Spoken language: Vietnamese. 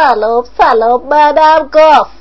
Salop, salop, Madame Goff.